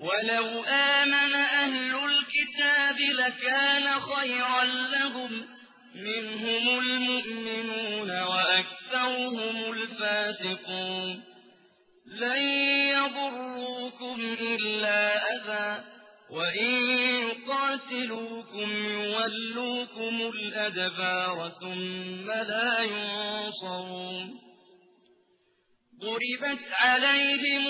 ولو آمن أهل الكتاب لكان خيرا لهم منهم المؤمنون وأكثرهم الفاسقون لن يضروكم إلا أذى وإن يقاتلوكم يولوكم الأدبار ثم لا ينصرون ضربت عليهم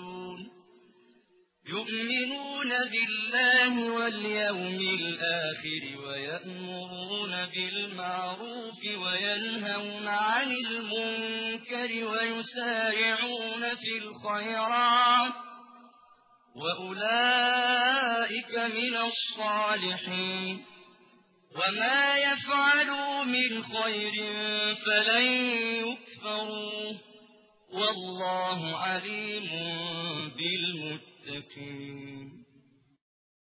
يؤمنون بالله واليوم الآخر ويأمرون بالمعروف وينهون عن المنكر ويسارعون في الخيرات وأولئك من الصالحين وما يفعلوا من خير فلن يكفروا والله عليم بالمتقين المتقين